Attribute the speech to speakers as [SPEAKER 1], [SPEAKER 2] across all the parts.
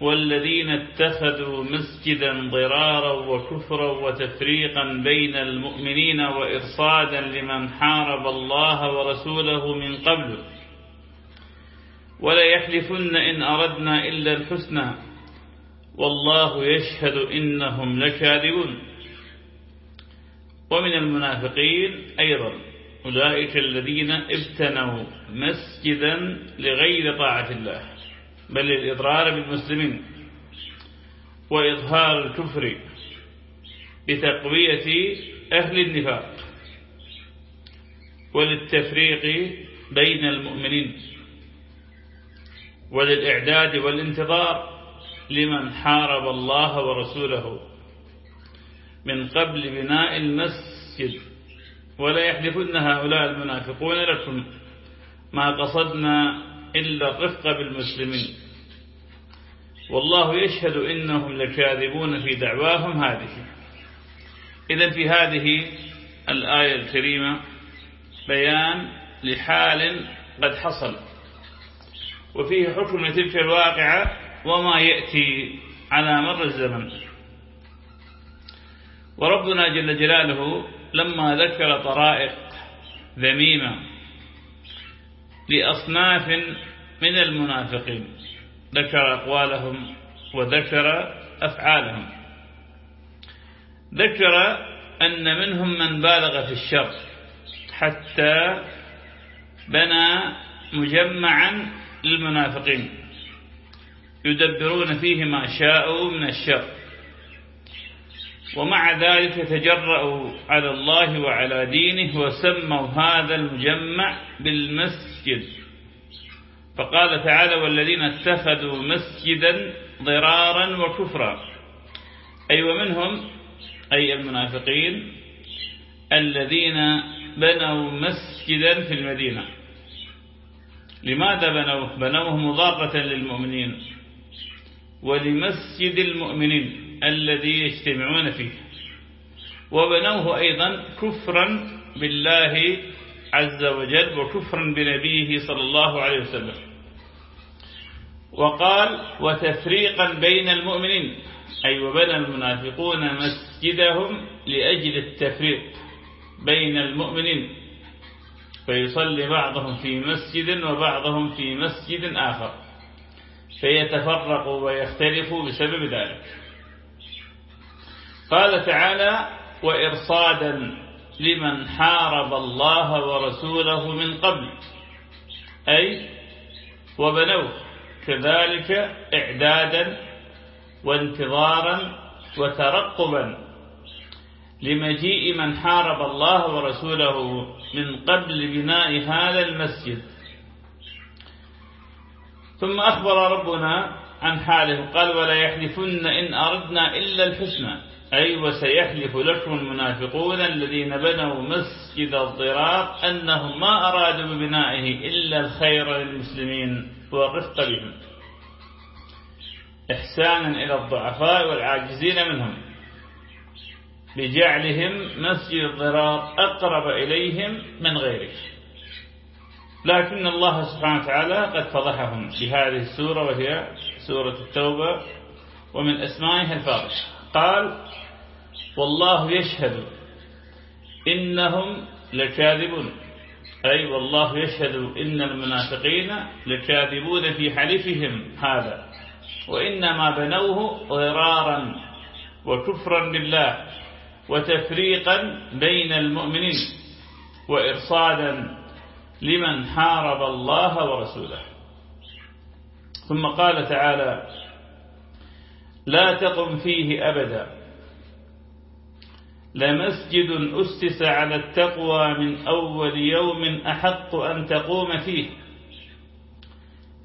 [SPEAKER 1] والذين اتخذوا مسجدا ضرارا وكفرا وتفريقا بين المؤمنين وإرصادا لمن حارب الله ورسوله من قبل. ولا يحلفن إن أردنا إلا الحسنى. والله يشهد إنهم لكاذبون. ومن المنافقين أيضا أولئك الذين ابتنوا مسجدا لغير طاعة الله. بل الإضرار بالمسلمين وإظهار الكفر بتقوية أهل النفاق وللتفريق بين المؤمنين وللإعداد والانتظار لمن حارب الله ورسوله من قبل بناء المسجد. ولا يحلفن هؤلاء المنافقون لكم ما قصدنا إلا الرفق بالمسلمين. والله يشهد إنهم لكاذبون في دعواهم هذه. إذا في هذه الآية الكريمة بيان لحال قد حصل. وفيه حكم تلك الواقعة وما يأتي على مر الزمن. وربنا جل جلاله لما ذكر طرائق ذميمة لأصناف من المنافقين. ذكر أقوالهم وذكر أفعالهم. ذكر أن منهم من بالغ في الشر حتى بنى مجمعا للمنافقين. يدبرون فيه ما شاءوا من الشر. ومع ذلك تجرأوا على الله وعلى دينه وسموا هذا المجمع بالمسجد فقال تعالى والذين اتخذوا مسجدا ضرارا وكفرا. أي ومنهم أي المنافقين الذين بنوا مسجدا في المدينة. لماذا بنوه بنوه مضارة للمؤمنين ولمسجد المؤمنين الذي يجتمعون فيه. وبنوه أيضا كفرا بالله عز وجل وكفرا بنبيه صلى الله عليه وسلم. وقال وتفريقا بين المؤمنين. أي وبنى المنافقون مسجدهم لأجل التفريق بين المؤمنين. فيصلي بعضهم في مسجد وبعضهم في مسجد آخر. فيتفرقوا ويختلفوا بسبب ذلك. قال تعالى وإرصادا لمن حارب الله ورسوله من قبل. أي وبنوه. كذلك إعدادا وانتظارا وترقبا. لمجيء من حارب الله ورسوله من قبل بناء هذا المسجد. ثم أخبر ربنا عن حاله. قال ولا يحلفن إن أردنا إلا الحسنى. أي وسيحلف لكم المنافقون الذين بنوا مسجد الضرار أنهم ما أرادوا ببنائه إلا الخير للمسلمين والرفق بهم. إحسانا إلى الضعفاء والعاجزين منهم. بجعلهم مسجد الضرار أقرب إليهم من غيره. لكن الله سبحانه وتعالى قد فضحهم بهذه السورة وهي سورة التوبة ومن أسمائها الفاضحة قال والله يشهد إنهم لكاذبون. أي والله يشهد إن المنافقين لكاذبون في حلفهم هذا. وإنما بنوه ضرارا وكفرا بالله وتفريقا بين المؤمنين وإرصادا لمن حارب الله ورسوله. ثم قال تعالى لا تقم فيه أبدا. لمسجد أسس على التقوى من أول يوم أحق أن تقوم فيه.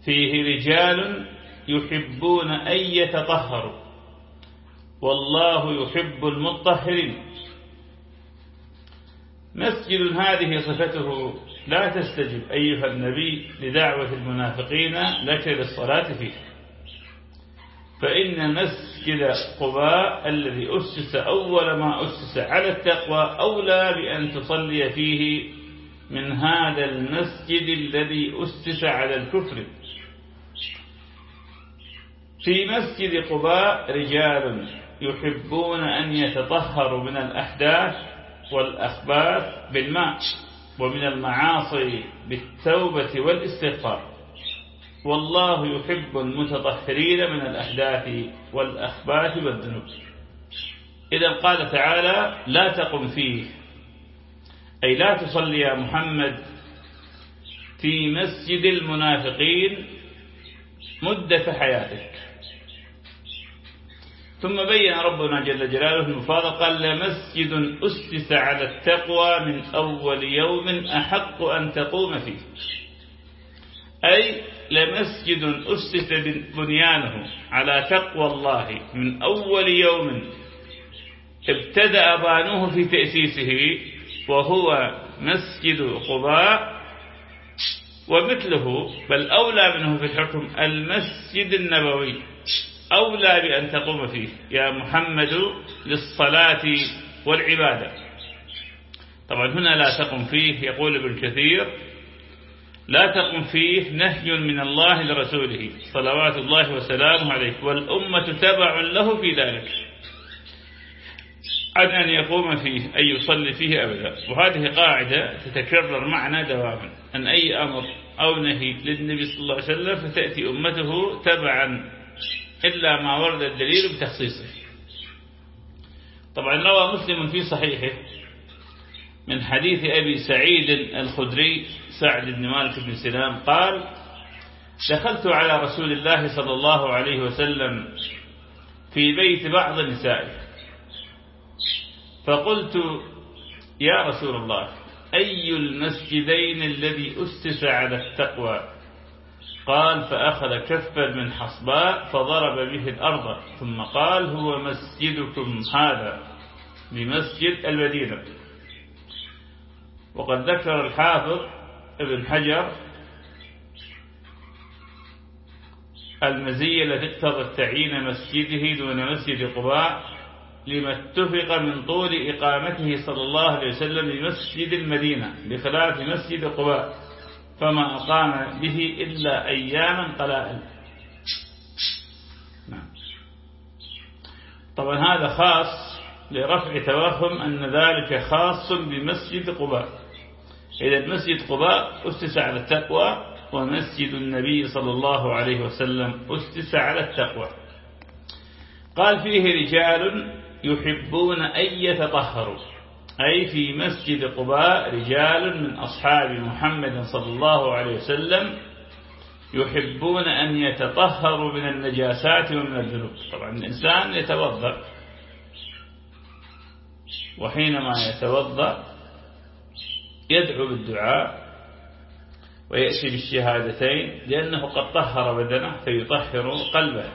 [SPEAKER 1] فيه رجال يحبون أن يتطهروا. والله يحب المطهرين. مسجد هذه صفته لا تستجب أيها النبي لدعوة المنافقين لك للصلاة فيه. فإن مسجد قباء الذي أسس أول ما أسس على التقوى أولى بأن تصلي فيه من هذا المسجد الذي أسس على الكفر. في مسجد قباء رجال يحبون أن يتطهروا من الأحداث والأخباث بالماء ومن المعاصي بالتوبة والاستغفار. والله يحب المتطهرين من الأحداث والأخباث والذنوب. إذا قال تعالى لا تقم فيه أي لا تصلي يا محمد في مسجد المنافقين مدة حياتك. ثم بين ربنا جل جلاله المفاضل قال لمسجد أسس على التقوى من أول يوم أحق أن تقوم فيه. أي لمسجد أسس بنيانه على تقوى الله من أول يوم ابتدأ بانوه في تأسيسه وهو مسجد قباء ومثله بل أولى منه في الحكم المسجد النبوي. أولى بأن تقوم فيه. يا محمد للصلاة والعبادة. طبعا هنا لا تقم فيه يقول ابن كثير لا تقم فيه نهي من الله لرسوله. صلوات الله وسلامه عليه. والأمة تبع له في ذلك. عن أن يقوم فيه أي يصلي فيه أبدا. وهذه قاعدة تتكرر معنا دواما. أن أي أمر أو نهي للنبي صلى الله عليه وسلم فتأتي أمته تبعا. إلا ما ورد الدليل بتخصيصه. طبعا روى مسلم في صحيحه من حديث أبي سعيد الخدري سعد بن مالك بن سلام قال دخلت على رسول الله صلى الله عليه وسلم في بيت بعض نسائه فقلت يا رسول الله أي المسجدين الذي أسس على التقوى؟ قال فأخذ كفا من حصباء فضرب به الأرض ثم قال هو مسجدكم هذا بمسجد المدينة. وقد ذكر الحافظ حجر المزية التي اقتضت تعيين مسجده دون مسجد قباء لما اتفق من طول إقامته صلى الله عليه وسلم بمسجد المدينة بخلاف مسجد قباء فما أقام به إلا أياما قلائل نعم. طبعا هذا خاص لرفع توهم أن ذلك خاص بمسجد قباء إذا مسجد قباء أسس على التقوى ومسجد النبي صلى الله عليه وسلم أسس على التقوى. قال فيه رجال يحبون أن يتطهروا. أي في مسجد قباء رجال من أصحاب محمد صلى الله عليه وسلم يحبون أن يتطهروا من النجاسات ومن الذنوب. طبعا الإنسان يتوضأ. وحينما يتوضأ يدعو بالدعاء ويأتي بالشهادتين لأنه قد طهر بدنه فيطهر قلبه.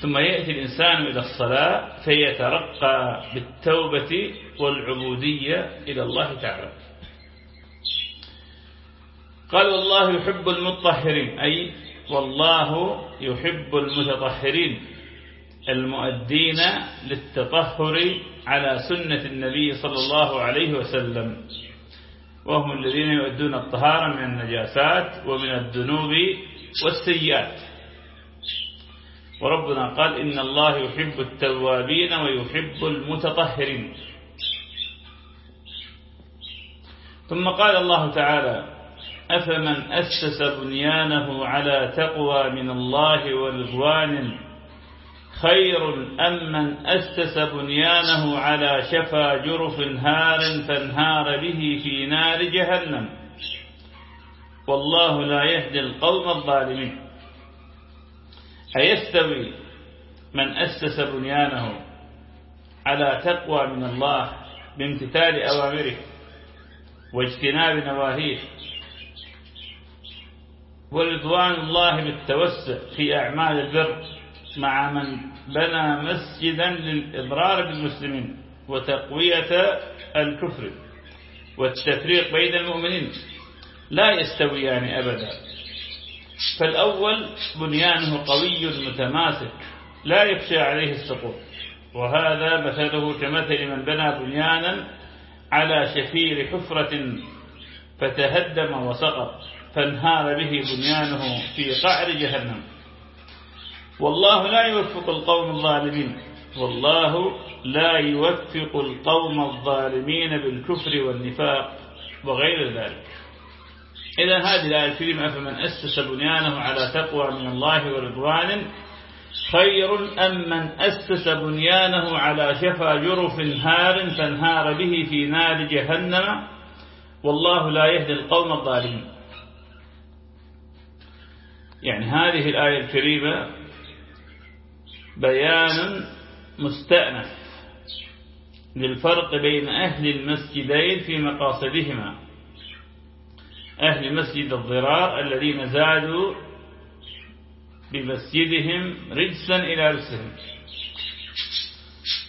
[SPEAKER 1] ثم يأتي الإنسان إلى الصلاة فيترقى بالتوبة والعبودية إلى الله تعالى. قال والله يحب المطهرين. أي والله يحب المتطهرين المؤدين للتطهر على سنة النبي صلى الله عليه وسلم. وهم الذين يؤدون الطهارة من النجاسات ومن الذنوب والسيئات. وربنا قال إن الله يحب التوابين ويحب المتطهرين. ثم قال الله تعالى أفمن أسس بنيانه على تقوى من الله ورضوان خير أم من أسس بنيانه على شفا جرف هار فانهار به في نار جهنم. والله لا يهدي القوم الظالمين. أيستوي من أسس بنيانه على تقوى من الله بامتثال أوامره واجتناب نواهيه. ورضوان الله بالتوسع في أعمال البر. مع من بنى مسجدا للإضرار بالمسلمين وتقوية الكفر والتفريق بين المؤمنين لا يستويان أبدا. فالأول بنيانه قوي متماسك لا يخشى عليه السقوط وهذا مثله كمثل من بنى بنيانا على شفير حفرة فتهدم وسقط فانهار به بنيانه في قعر جهنم. والله لا يوفق القوم الظالمين. والله لا يوفق القوم الظالمين بالكفر والنفاق وغير ذلك. إذا هذه الآية الكريمة فمن أسس بنيانه على تقوى من الله ورضوان خير أم من أسس بنيانه على شفا جرف هار فانهار به في نار جهنم؟ والله لا يهدي القوم الظالمين. يعني هذه الآية الكريمة بيان مستأنف للفرق بين أهل المسجدين في مقاصدهما. أهل مسجد الضرار الذين زادوا بمسجدهم رجسا إلى رجسهم.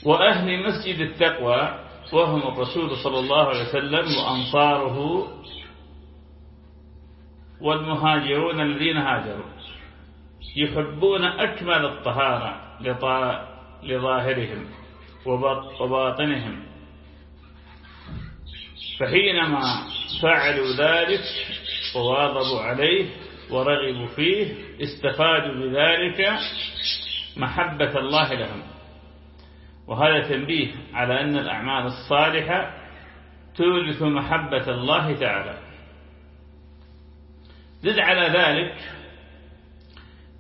[SPEAKER 1] وأهل مسجد التقوى وهم الرسول صلى الله عليه وسلم وأنصاره والمهاجرون الذين هاجروا يحبون أكمل الطهارة. لظاهرهم وباطنهم. فحينما فعلوا ذلك وواظبوا عليه ورغبوا فيه استفادوا بذلك محبة الله لهم. وهذا تنبيه على أن الأعمال الصالحة تورث محبة الله تعالى. زد على ذلك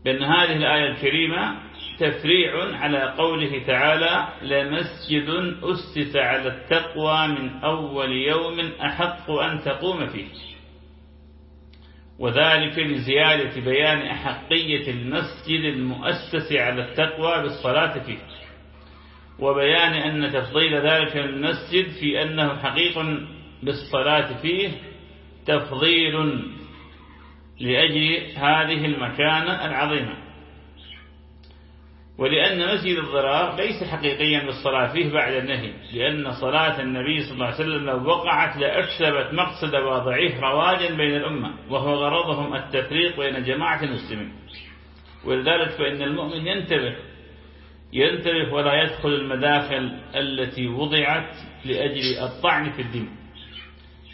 [SPEAKER 1] بأن هذه الآية الكريمة تفريع على قوله تعالى لمسجد أسس على التقوى من أول يوم أحق أن تقوم فيه. وذلك لزيادة بيان أحقية المسجد المؤسس على التقوى بالصلاة فيه. وبيان أن تفضيل ذلك المسجد في أنه حقيق بالصلاة فيه تفضيل لأجل هذه المكانة العظيمة. ولأن مسجد الضرار ليس حقيقيا بالصلاة فيه بعد النهي لأن صلاة النبي صلى الله عليه وسلم لو وقعت لأكسبت مقصد واضعيه رواجا بين الأمة وهو غرضهم التفريق بين جماعة المسلمين. ولذلك فإن المؤمن ينتبه ينتبه ولا يدخل المداخل التي وضعت لأجل الطعن في الدين.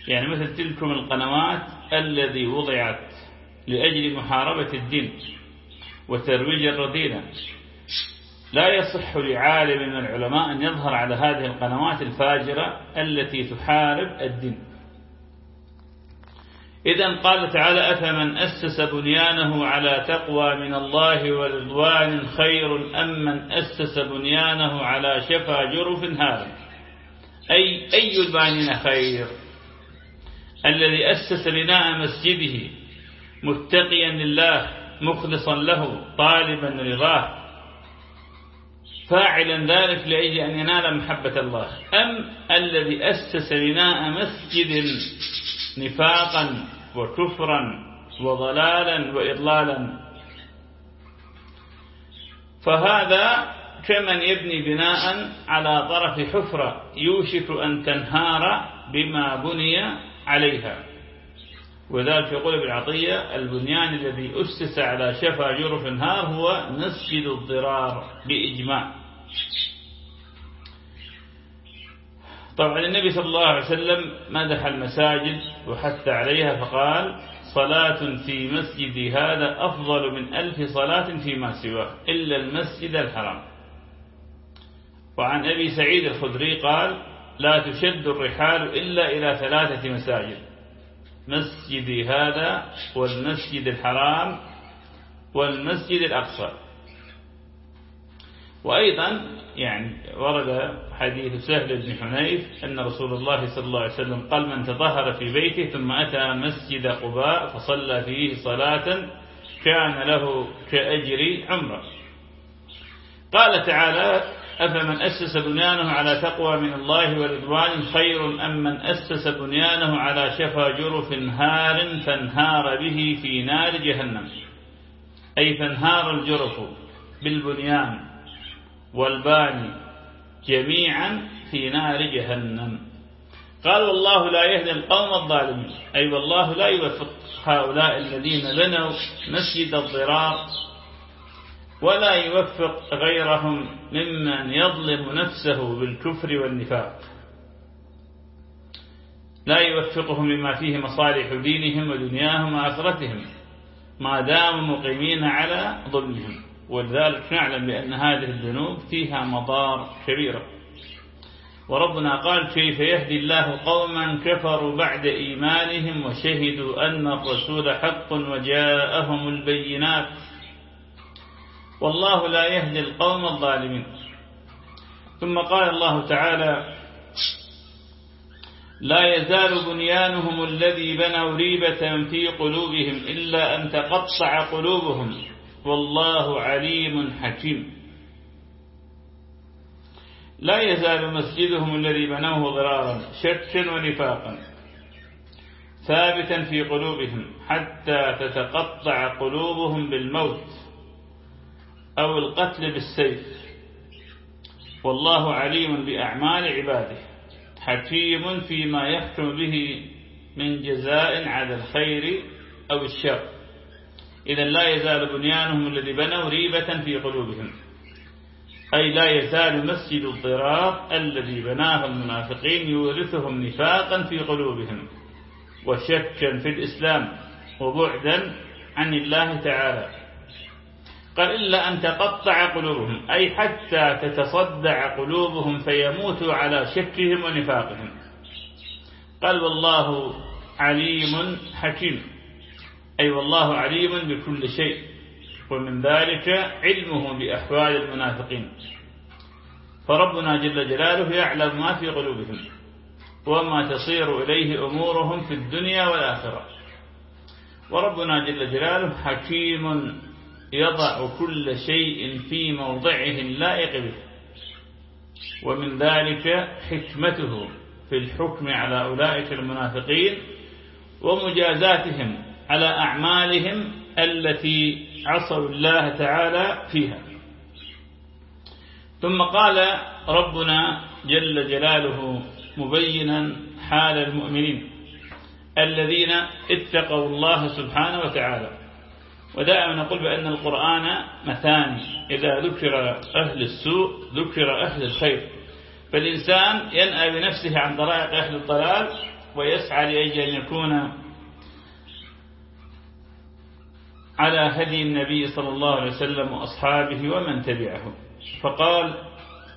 [SPEAKER 1] يعني مثل تلكم القنوات الذي وضعت لأجل محاربة الدين وترويج الرذيلة. لا يصح لعالم من العلماء أن يظهر على هذه القنوات الفاجرة التي تحارب الدين. إذا قال تعالى أفمن أسس بنيانه على تقوى من الله ورضوان خير أم من أسس بنيانه على شفا جرف هذا أي أي البانين خير؟ الذي أسس بناء مسجده متقيا لله مخلصا له طالبا رضاه. فاعلا ذلك لأجل أن ينال محبة الله. أم الذي أسس بناء مسجد نفاقا وكفرا وضلالا وإضلالا؟ فهذا كمن يبني بناء على طرف حفرة يوشك أن تنهار بما بني عليها. وذلك يقول ابن عطية البنيان الذي أسس على شفا جرف النار هو مسجد الضرار بإجماع. طبعا النبي صلى الله عليه وسلم مدح المساجد وحث عليها فقال صلاة في مسجد هذا أفضل من ألف صلاة فيما سواه إلا المسجد الحرام. وعن أبي سعيد الخدري قال لا تشد الرحال إلا إلى ثلاثة مساجد. مسجدي هذا والمسجد الحرام والمسجد الأقصى. وأيضا يعني ورد حديث سهل بن حنيف أن رسول الله صلى الله عليه وسلم قال من تطهر في بيته ثم أتى مسجد قباء فصلى فيه صلاة كان له كأجر عمرة. قال تعالى أفمن أسس بنيانه على تقوى من الله ورضوان خير أم من أسس بنيانه على شفا جرف هار فانهار به في نار جهنم. أي فانهار الجرف بالبنيان والباني جميعا في نار جهنم. قال والله لا يهدي القوم الظالمين. أي والله لا يوفق هؤلاء الذين بنوا مسجد الضرار ولا يوفق غيرهم ممن يظلم نفسه بالكفر والنفاق. لا يوفقهم بما فيه مصالح دينهم ودنياهم وآخرتهم ما داموا مقيمين على ظلمهم. ولذلك نعلم بأن هذه الذنوب فيها مضار كبيرة وربنا قال كيف يهدي الله قوما كفروا بعد إيمانهم وشهدوا أن الرسول حق وجاءهم البينات والله لا يهدي القوم الظالمين. ثم قال الله تعالى لا يزال بنيانهم الذي بنوا ريبة في قلوبهم إلا أن تقطع قلوبهم والله عليم حكيم. لا يزال مسجدهم الذي بنوه ضرارا شكا ونفاقا ثابتا في قلوبهم حتى تتقطع قلوبهم بالموت. أو القتل بالسيف. والله عليم بأعمال عباده حكيم فيما يحكم به من جزاء على الخير أو الشر. إذا لا يزال بنيانهم الذي بنوا ريبة في قلوبهم. أي لا يزال مسجد الضرار الذي بناه المنافقين يورثهم نفاقا في قلوبهم وشكا في الإسلام وبعدا عن الله تعالى. قال إلا أن تقطع قلوبهم أي حتى تتصدع قلوبهم فيموتوا على شكهم ونفاقهم. قال والله عليم حكيم. أي والله عليم بكل شيء ومن ذلك علمه بأحوال المنافقين. فربنا جل جلاله يعلم ما في قلوبهم وما تصير إليه أمورهم في الدنيا والآخرة. وربنا جل جلاله حكيم يضع كل شيء في موضعه اللائق به. ومن ذلك حكمته في الحكم على أولئك المنافقين ومجازاتهم على أعمالهم التي عصوا الله تعالى فيها. ثم قال ربنا جل جلاله مبينا حال المؤمنين الذين اتقوا الله سبحانه وتعالى. ودائما نقول بأن القرآن مثاني. إذا ذكر أهل السوء ذكر أهل الخير. فالإنسان ينأى بنفسه عن طرائق أهل الضلال ويسعى لأجل أن يكون على هدي النبي صلى الله عليه وسلم وأصحابه ومن تبعه فقال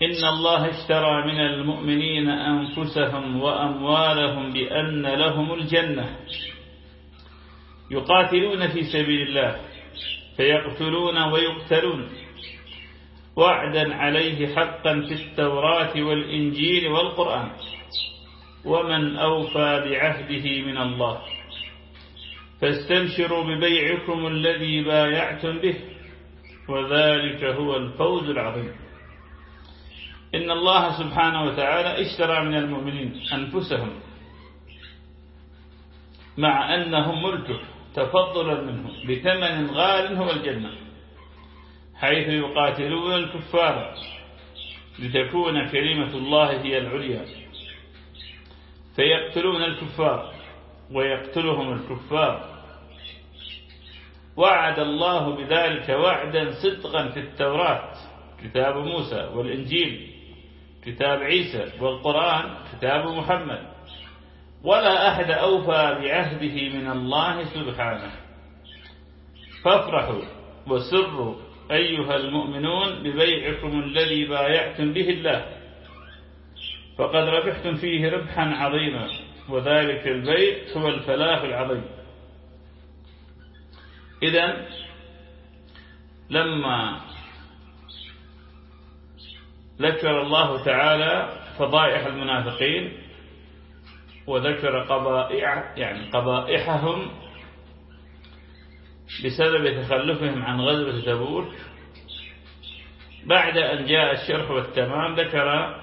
[SPEAKER 1] إن الله اشترى من المؤمنين أنفسهم وأموالهم بأن لهم الجنة. يقاتلون في سبيل الله. فيقتلون ويقتلون. وعدا عليه حقا في التوراة والإنجيل والقرآن. ومن أوفى بعهده من الله. فاستبشروا ببيعكم الذي بايعتم به. وذلك هو الفوز العظيم. إن الله سبحانه وتعالى اشترى من المؤمنين أنفسهم. مع أنهم ملكه. تفضلا منه بثمن غال هو الجنة حيث يقاتلون الكفار لتكون كلمة الله هي العليا. فيقتلون الكفار ويقتلهم الكفار. وعد الله بذلك وعدا صدقا في التوراة كتاب موسى والإنجيل كتاب عيسى والقرآن كتاب محمد. ولا أحد أوفى بعهده من الله سبحانه. فافرحوا وسروا أيها المؤمنون ببيعكم الذي بايعتم به الله. فقد ربحتم فيه ربحا عظيما وذلك البيع هو الفلاح العظيم. إذا لما ذكر الله تعالى فضائح المنافقين وذكر قبائع يعني قبائحهم بسبب تخلفهم عن غزوة تبوك. بعد أن جاء الشرح والتمام ذكر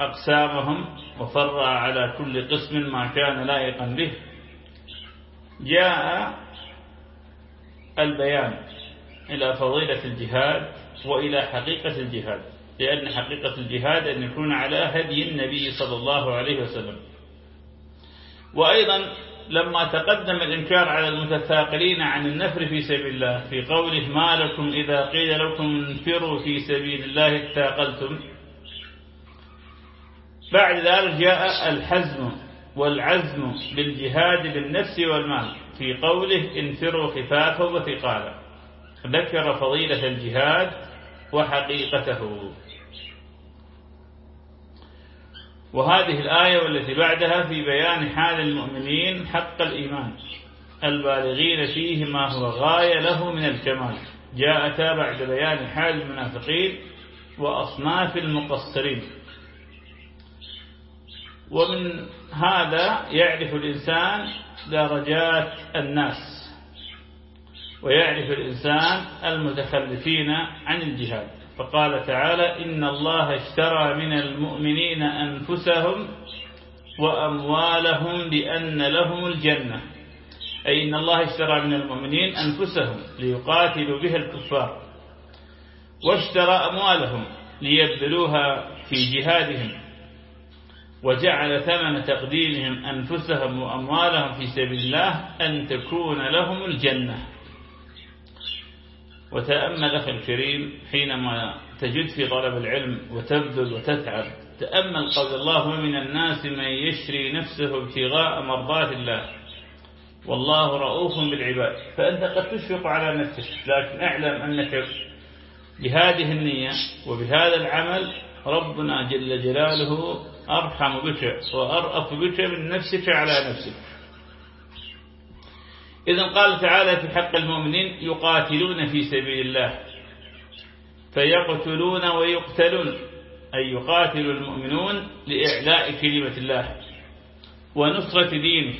[SPEAKER 1] أقسامهم وفرع على كل قسم ما كان لائقا به. جاء البيان إلى فضيلة الجهاد وإلى حقيقة الجهاد لأن حقيقة الجهاد أن يكون على هدي النبي صلى الله عليه وسلم. وأيضا لما تقدم الإنكار على المتثاقلين عن النفر في سبيل الله في قوله ما لكم إذا قيل لكم انفروا في سبيل الله اتاقلتم بعد ذلك جاء الحزم والعزم بالجهاد بالنفس والمال في قوله انفروا خفافا وثقالا. ذكر فضيلة الجهاد وحقيقته. وهذه الآية والتي بعدها في بيان حال المؤمنين حق الإيمان. البالغين فيه ما هو غاية له من الكمال. جاءتا بعد بيان حال المنافقين وأصناف المقصرين. ومن هذا يعرف الإنسان درجات الناس. ويعرف الإنسان المتخلفين عن الجهاد. فقال تعالى إن الله اشترى من المؤمنين أنفسهم وأموالهم بأن لهم الجنة. أي إن الله اشترى من المؤمنين أنفسهم ليقاتلوا بها الكفار. واشترى أموالهم ليبذلوها في جهادهم. وجعل ثمن تقديمهم أنفسهم وأموالهم في سبيل الله أن تكون لهم الجنة. وتأمل أخي الكريم حينما تجد في طلب العلم وتبذل وتتعب. تأمل قول الله ومن الناس من يشري نفسه ابتغاء مرضات الله. والله رؤوف بالعباد. فأنت قد تشفق على نفسك لكن اعلم أنك بهذه النية وبهذا العمل ربنا جل جلاله أرحم بك وأرأف بك من نفسك على نفسك. إذا قال تعالى في حق المؤمنين يقاتلون في سبيل الله فيقتلون ويقتلون أي يقاتل المؤمنون لإعلاء كلمة الله ونصرة دينه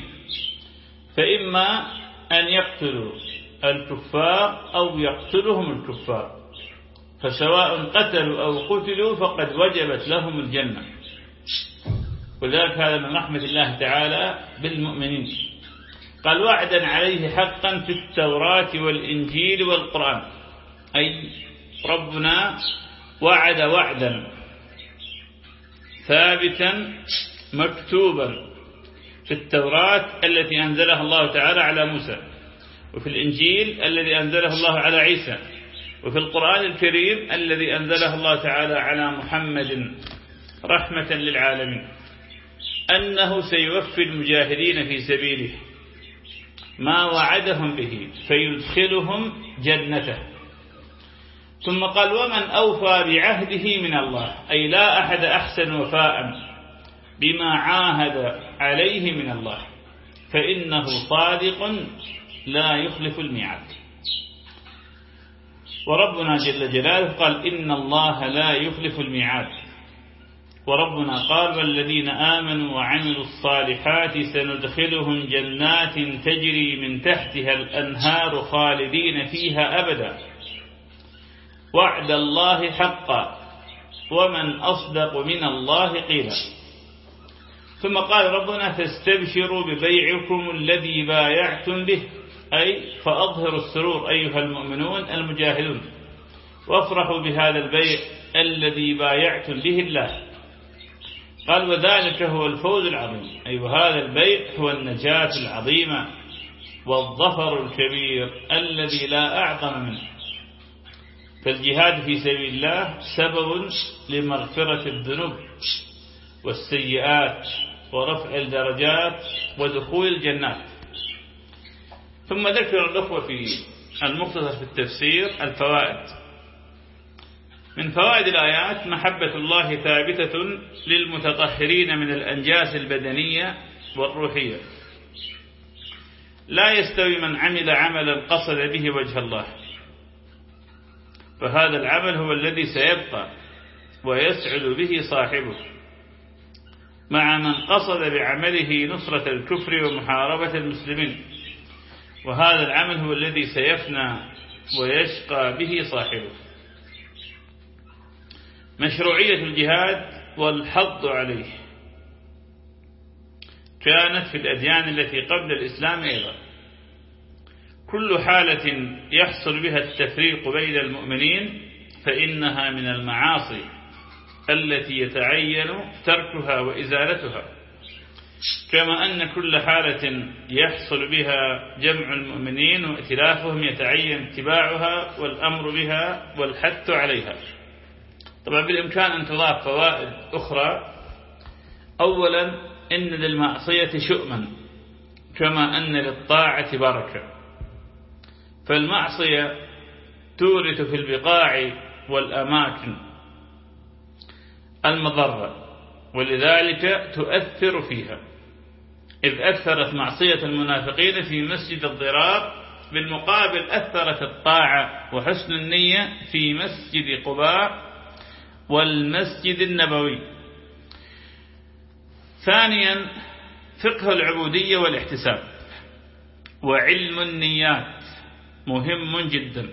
[SPEAKER 1] فإما أن يقتلوا الكفار أو يقتلهم الكفار فسواء قتلوا أو قتلوا فقد وجبت لهم الجنة. وذلك هذا من رحمة الله تعالى بالمؤمنين. قال وعدا عليه حقا في التوراة والإنجيل والقرآن. أي ربنا وعد وعدا ثابتا مكتوبا في التوراة التي أنزلها الله تعالى على موسى وفي الإنجيل الذي أنزله الله على عيسى وفي القرآن الكريم الذي أنزله الله تعالى على محمد رحمة للعالمين. أنه سيوفي المجاهدين في سبيله. ما وعدهم به فيدخلهم جنته. ثم قال ومن أوفى بعهده من الله أي لا أحد أحسن وفاء بما عاهد عليه من الله فإنه صادق لا يخلف الميعاد. وربنا جل جلاله قال إن الله لا يخلف الميعاد. وربنا قال والذين آمنوا وعملوا الصالحات سندخلهم جنات تجري من تحتها الأنهار خالدين فيها أبدا. وعد الله حقا ومن أصدق من الله قيلا. ثم قال ربنا فاستبشروا ببيعكم الذي بايعتم به أي فأظهروا السرور أيها المؤمنون المجاهدون. وافرحوا بهذا البيع الذي بايعتم به الله. قال وذلك هو الفوز العظيم. أي وهذا البيع هو النجاة العظيمة والظفر الكبير الذي لا أعظم منه. فالجهاد في سبيل الله سبب لمغفرة الذنوب والسيئات ورفع الدرجات ودخول الجنات. ثم ذكر الأخوة في المختصر في التفسير الفوائد. من فوائد الآيات محبة الله ثابتة للمتطهرين من الأنجاس البدنية والروحية. لا يستوي من عمل عملا قصد به وجه الله. فهذا العمل هو الذي سيبقى ويسعد به صاحبه. مع من قصد بعمله نصرة الكفر ومحاربة المسلمين. وهذا العمل هو الذي سيفنى ويشقى به صاحبه. مشروعية الجهاد والحض عليه. كانت في الأديان التي قبل الإسلام أيضا. كل حالة يحصل بها التفريق بين المؤمنين فإنها من المعاصي التي يتعين تركها وإزالتها. كما أن كل حالة يحصل بها جمع المؤمنين وائتلافهم يتعين اتباعها والأمر بها والحث عليها. طبعا بالإمكان أن تضاف فوائد أخرى. أولا إن للمعصية شؤما كما أن للطاعة بركة. فالمعصية تورث في البقاع والأماكن المضرة ولذلك تؤثر فيها. إذ أثرت معصية المنافقين في مسجد الضرار بالمقابل أثرت الطاعة وحسن النية في مسجد قباء والمسجد النبوي. ثانيا فقه العبودية والاحتساب. وعلم النيات مهم جدا.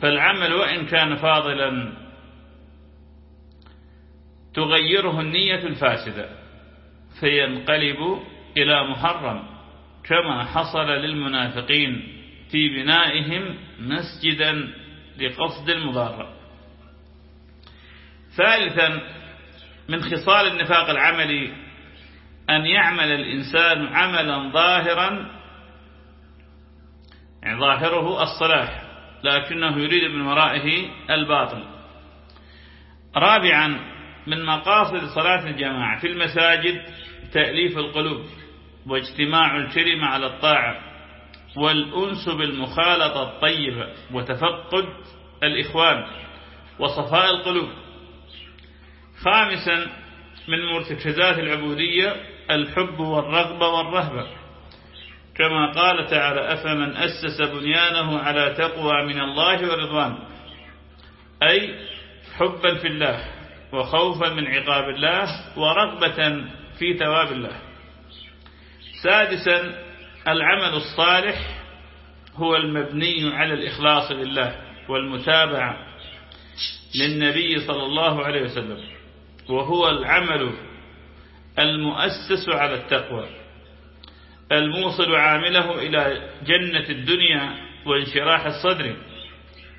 [SPEAKER 1] فالعمل وإن كان فاضلا تغيره النية الفاسدة فينقلب إلى محرم. كما حصل للمنافقين في بنائهم مسجدا لقصد المضارة ثالثا من خصال النفاق العملي أن يعمل الإنسان عملا ظاهرا يعني ظاهره الصلاح لكنه يريد من ورائه الباطل. رابعا من مقاصد صلاة الجماعة في المساجد تأليف القلوب واجتماع الكلمة على الطاعة والأنس بالمخالطة الطيبة وتفقد الإخوان وصفاء القلوب. خامسا من مرتكزات العبودية الحب والرغبة والرهبة. كما قال تعالى أفمن أسس بنيانه على تقوى من الله ورضوان أي حبا في الله وخوفا من عقاب الله ورغبة في ثواب الله. سادسا العمل الصالح هو المبني على الإخلاص لله والمتابعة للنبي صلى الله عليه وسلم. وهو العمل المؤسس على التقوى الموصل عامله إلى جنة الدنيا وانشراح الصدر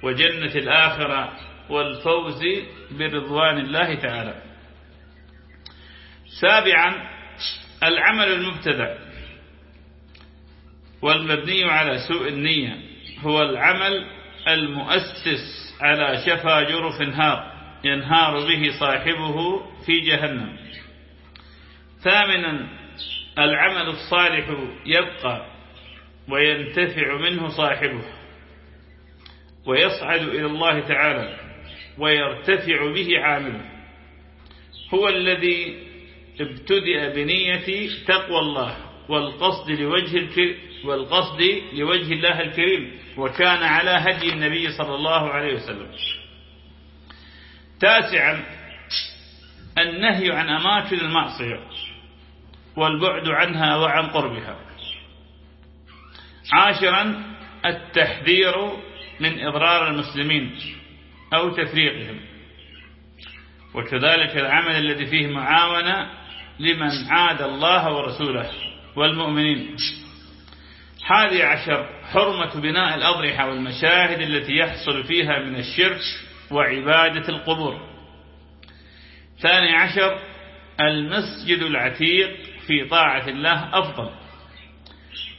[SPEAKER 1] وجنة الآخرة والفوز برضوان الله تعالى. سابعا العمل المبتدع والمبني على سوء النية هو العمل المؤسس على شفا جرف هار. ينهار به صاحبه في جهنم. ثامنا العمل الصالح يبقى وينتفع منه صاحبه ويصعد إلى الله تعالى ويرتفع به عامله هو الذي ابتدأ بنية تقوى الله والقصد لوجه والقصد لوجه الله الكريم وكان على هدي النبي صلى الله عليه وسلم. تاسعا النهي عن أماكن المعصية والبعد عنها وعن قربها. عاشرا التحذير من إضرار المسلمين أو تفريقهم وكذلك العمل الذي فيه معاونة لمن عاد الله ورسوله والمؤمنين. حادي عشر حرمة بناء الأضرحة والمشاهد التي يحصل فيها من الشرك وعبادة القبور. ثاني عشر المسجد العتيق في طاعة الله أفضل.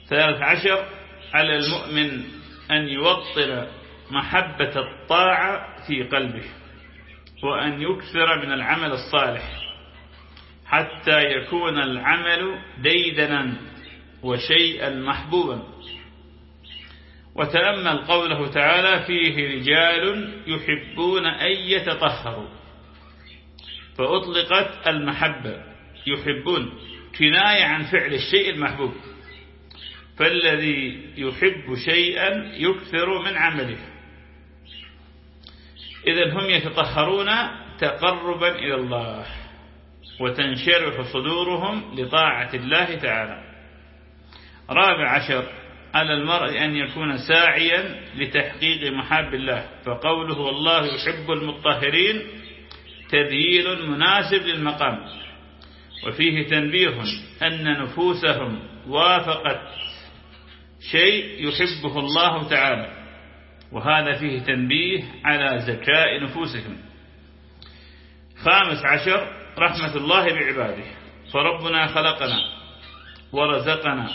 [SPEAKER 1] ثالث عشر على المؤمن أن يوطل محبة الطاعة في قلبه وأن يكثر من العمل الصالح حتى يكون العمل ديدنا وشيئا محبوبا. وتأمل قوله تعالى فيه رجال يحبون أن يتطهروا. فأطلقت المحبة يحبون كناية عن فعل الشيء المحبوب. فالذي يحب شيئا يكثر من عمله. إذا هم يتطهرون تقربا إلى الله وتنشرح صدورهم لطاعة الله تعالى. رابع عشر على المرء أن يكون ساعيا لتحقيق محاب الله. فقوله والله يحب المطهرين تذييل مناسب للمقام. وفيه تنبيه أن نفوسهم وافقت شيء يحبه الله تعالى. وهذا فيه تنبيه على زكاء نفوسهم. خامس عشر رحمة الله بعباده. فربنا خلقنا ورزقنا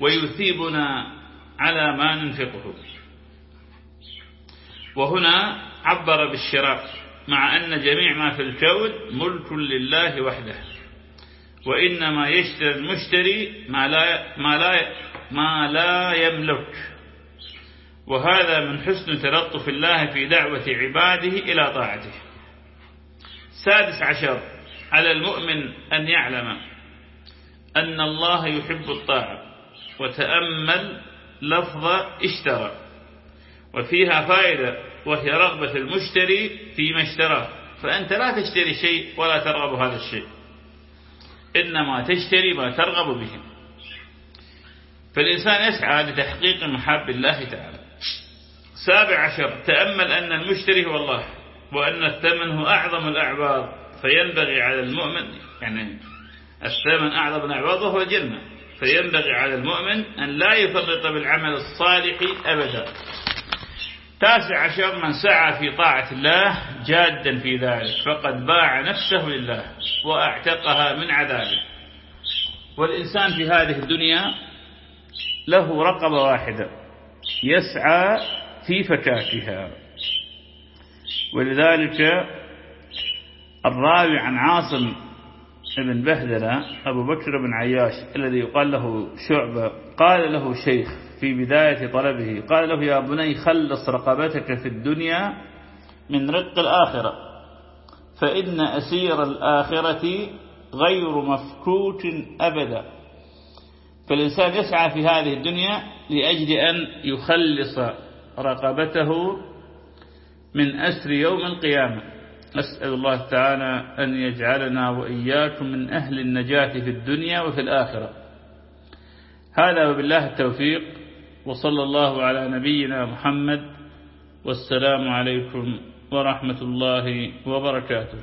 [SPEAKER 1] ويثيبنا على ما ننفقه. وهنا عبر بالشراء مع أن جميع ما في الكون ملك لله وحده. وإنما يشتري المشتري ما لا, ما لا, ما لا يملك. وهذا من حسن تلطف الله في دعوة عباده إلى طاعته. سادس عشر على المؤمن أن يعلم أن الله يحب الطاعة. وتأمل لفظ اشترى. وفيها فائدة وهي رغبة المشتري فيما اشتراه. فأنت لا تشتري شيء ولا ترغب هذا الشيء. إنما تشتري ما ترغب به. فالإنسان يسعى لتحقيق محاب الله تعالى. سابع عشر تأمل أن المشتري هو الله وأن الثمن هو أعظم الأعباض فينبغي على المؤمن يعني الثمن أعظم الأعباض وهو الجنة. فينبغي على المؤمن أن لا يفرط بالعمل الصالح أبدا. تاسع عشر من سعى في طاعة الله جادا في ذلك فقد باع نفسه لله وأعتقها من عذابه. والإنسان في هذه الدنيا له رقبة واحدة يسعى في فكاكها ولذلك الراوي عن عاصم بن بهدلة أبو بكر بن عياش الذي يقال له شعبة قال له شيخ في بداية طلبه قال له يا بني خلص رقبتك في الدنيا من رق الآخرة فإن أسير الآخرة غير مفكوت أبدا. فالإنسان يسعى في هذه الدنيا لأجل أن يخلص رقبته من أسر يوم القيامة. أسأل الله تعالى أن يجعلنا وإياكم من أهل النجاة في الدنيا وفي الآخرة. هذا وبالله التوفيق وصلى الله على نبينا محمد والسلام عليكم ورحمة الله وبركاته.